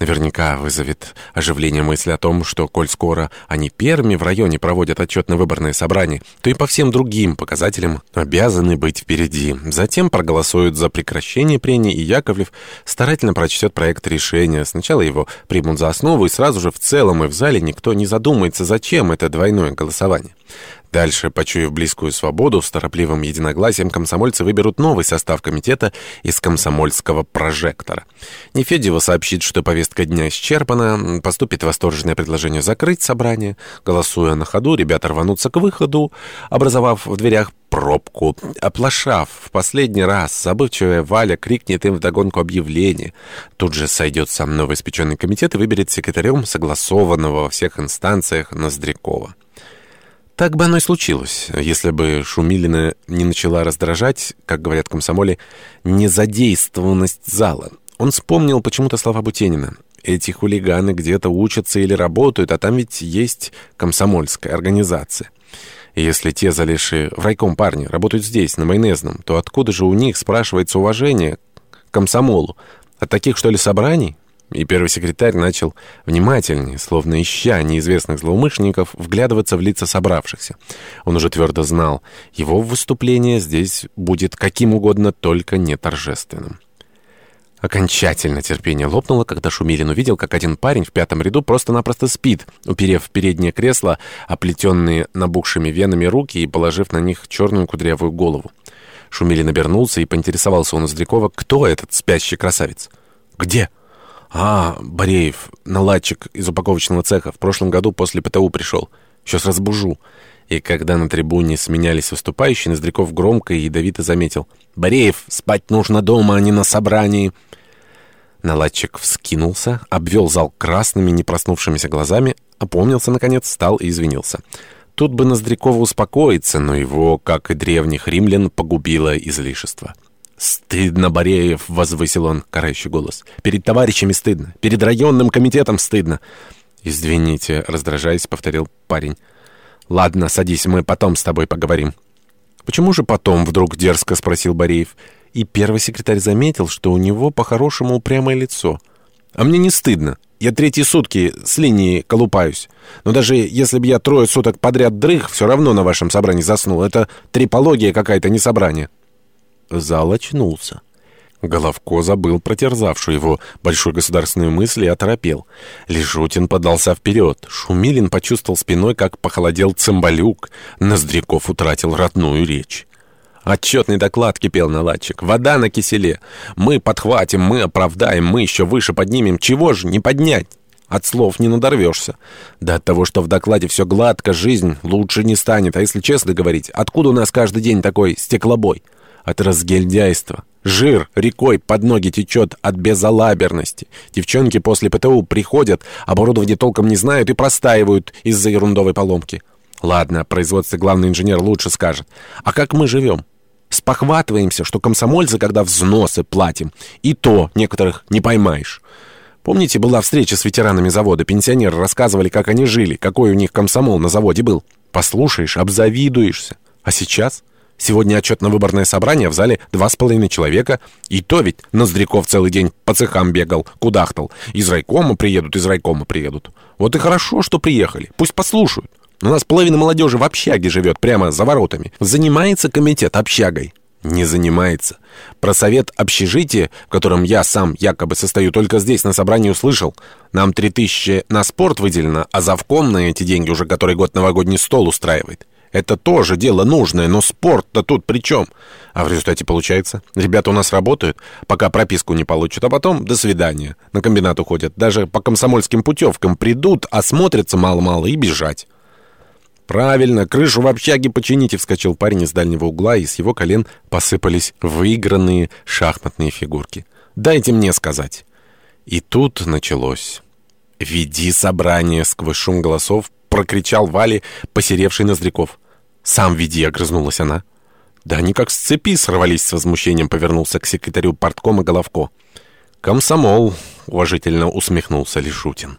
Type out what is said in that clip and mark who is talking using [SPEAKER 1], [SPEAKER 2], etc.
[SPEAKER 1] Наверняка вызовет оживление мысль о том, что, коль скоро они первыми в районе проводят отчетно-выборное собрание, то и по всем другим показателям обязаны быть впереди. Затем проголосуют за прекращение прений, и Яковлев старательно прочтет проект решения. Сначала его примут за основу, и сразу же в целом и в зале никто не задумается, зачем это двойное голосование. Дальше, почуяв близкую свободу, с торопливым единогласием комсомольцы выберут новый состав комитета из комсомольского прожектора. Нефедева сообщит, что повестка дня исчерпана, поступит восторженное предложение закрыть собрание. Голосуя на ходу, ребята рванутся к выходу, образовав в дверях пробку. Оплошав в последний раз, забывчивая Валя крикнет им вдогонку объявление. Тут же сойдет сам новоиспеченный комитет и выберет секретарем согласованного во всех инстанциях Ноздрякова. Так бы оно и случилось, если бы Шумилина не начала раздражать, как говорят комсомоле, незадействованность зала. Он вспомнил почему-то слова Бутенина. Эти хулиганы где-то учатся или работают, а там ведь есть комсомольская организация. Если те залезшие в райком парни работают здесь, на майонезном, то откуда же у них, спрашивается, уважение к комсомолу? От таких, что ли, собраний? И первый секретарь начал внимательнее, словно ища неизвестных злоумышленников, вглядываться в лица собравшихся. Он уже твердо знал, его выступление здесь будет каким угодно, только не торжественным. Окончательно терпение лопнуло, когда Шумилин увидел, как один парень в пятом ряду просто-напросто спит, уперев в переднее кресло, оплетенные набухшими венами руки и положив на них черную кудрявую голову. Шумилин обернулся и поинтересовался у Ноздрякова, кто этот спящий красавец. «Где?» «А, Бореев, наладчик из упаковочного цеха, в прошлом году после ПТУ пришел. Сейчас разбужу». И когда на трибуне сменялись выступающие, Ноздряков громко и ядовито заметил. «Бореев, спать нужно дома, а не на собрании». Наладчик вскинулся, обвел зал красными, не проснувшимися глазами, опомнился, наконец, встал и извинился. Тут бы Ноздрякова успокоиться, но его, как и древних римлян, погубило излишество. «Стыдно, Бореев!» — возвысил он, карающий голос. «Перед товарищами стыдно, перед районным комитетом стыдно!» «Извините», — раздражаясь, повторил парень. «Ладно, садись, мы потом с тобой поговорим». «Почему же потом?» — вдруг дерзко спросил Бореев. И первый секретарь заметил, что у него по-хорошему упрямое лицо. «А мне не стыдно. Я третьи сутки с линии колупаюсь. Но даже если бы я трое суток подряд дрых, все равно на вашем собрании заснул. Это трипология какая-то, не собрание». Зал очнулся. Головко забыл протерзавшую его большую государственную мысль и оторопел. Лежутин подался вперед. Шумилин почувствовал спиной, как похолодел цимбалюк. Ноздряков утратил родную речь. Отчетный доклад кипел наладчик. Вода на киселе. Мы подхватим, мы оправдаем, мы еще выше поднимем. Чего же не поднять? От слов не надорвешься. Да от того, что в докладе все гладко, жизнь лучше не станет. А если честно говорить, откуда у нас каждый день такой стеклобой? От разгильдяйства. Жир рекой под ноги течет от безалаберности. Девчонки после ПТУ приходят, оборудование толком не знают и простаивают из-за ерундовой поломки. Ладно, производство главный инженер лучше скажет. А как мы живем? Спохватываемся, что комсомольцы, когда взносы платим, и то некоторых не поймаешь. Помните, была встреча с ветеранами завода, пенсионеры рассказывали, как они жили, какой у них комсомол на заводе был. Послушаешь, обзавидуешься. А сейчас... Сегодня отчетно-выборное собрание, в зале два с половиной человека. И то ведь Ноздряков целый день по цехам бегал, кудахтал. Из райкома приедут, из райкома приедут. Вот и хорошо, что приехали. Пусть послушают. У нас половина молодежи в общаге живет, прямо за воротами. Занимается комитет общагой? Не занимается. Про совет общежития, в котором я сам якобы состою, только здесь на собрании услышал. Нам три тысячи на спорт выделено, а завком на эти деньги уже который год новогодний стол устраивает. Это тоже дело нужное, но спорт-то тут при чем? А в результате получается, ребята у нас работают, пока прописку не получат, а потом до свидания. На комбинат уходят. Даже по комсомольским путевкам придут, осмотрятся мало-мало и бежать. «Правильно, крышу в общаге почините», — вскочил парень из дальнего угла, и с его колен посыпались выигранные шахматные фигурки. «Дайте мне сказать». И тут началось. «Веди собрание!» — сквозь шум голосов прокричал Вале посеревший Ноздряков. «Сам веди!» — огрызнулась она. «Да они как с цепи сорвались с возмущением», — повернулся к секретарю порткома Головко. «Комсомол!» — уважительно усмехнулся Лишутин.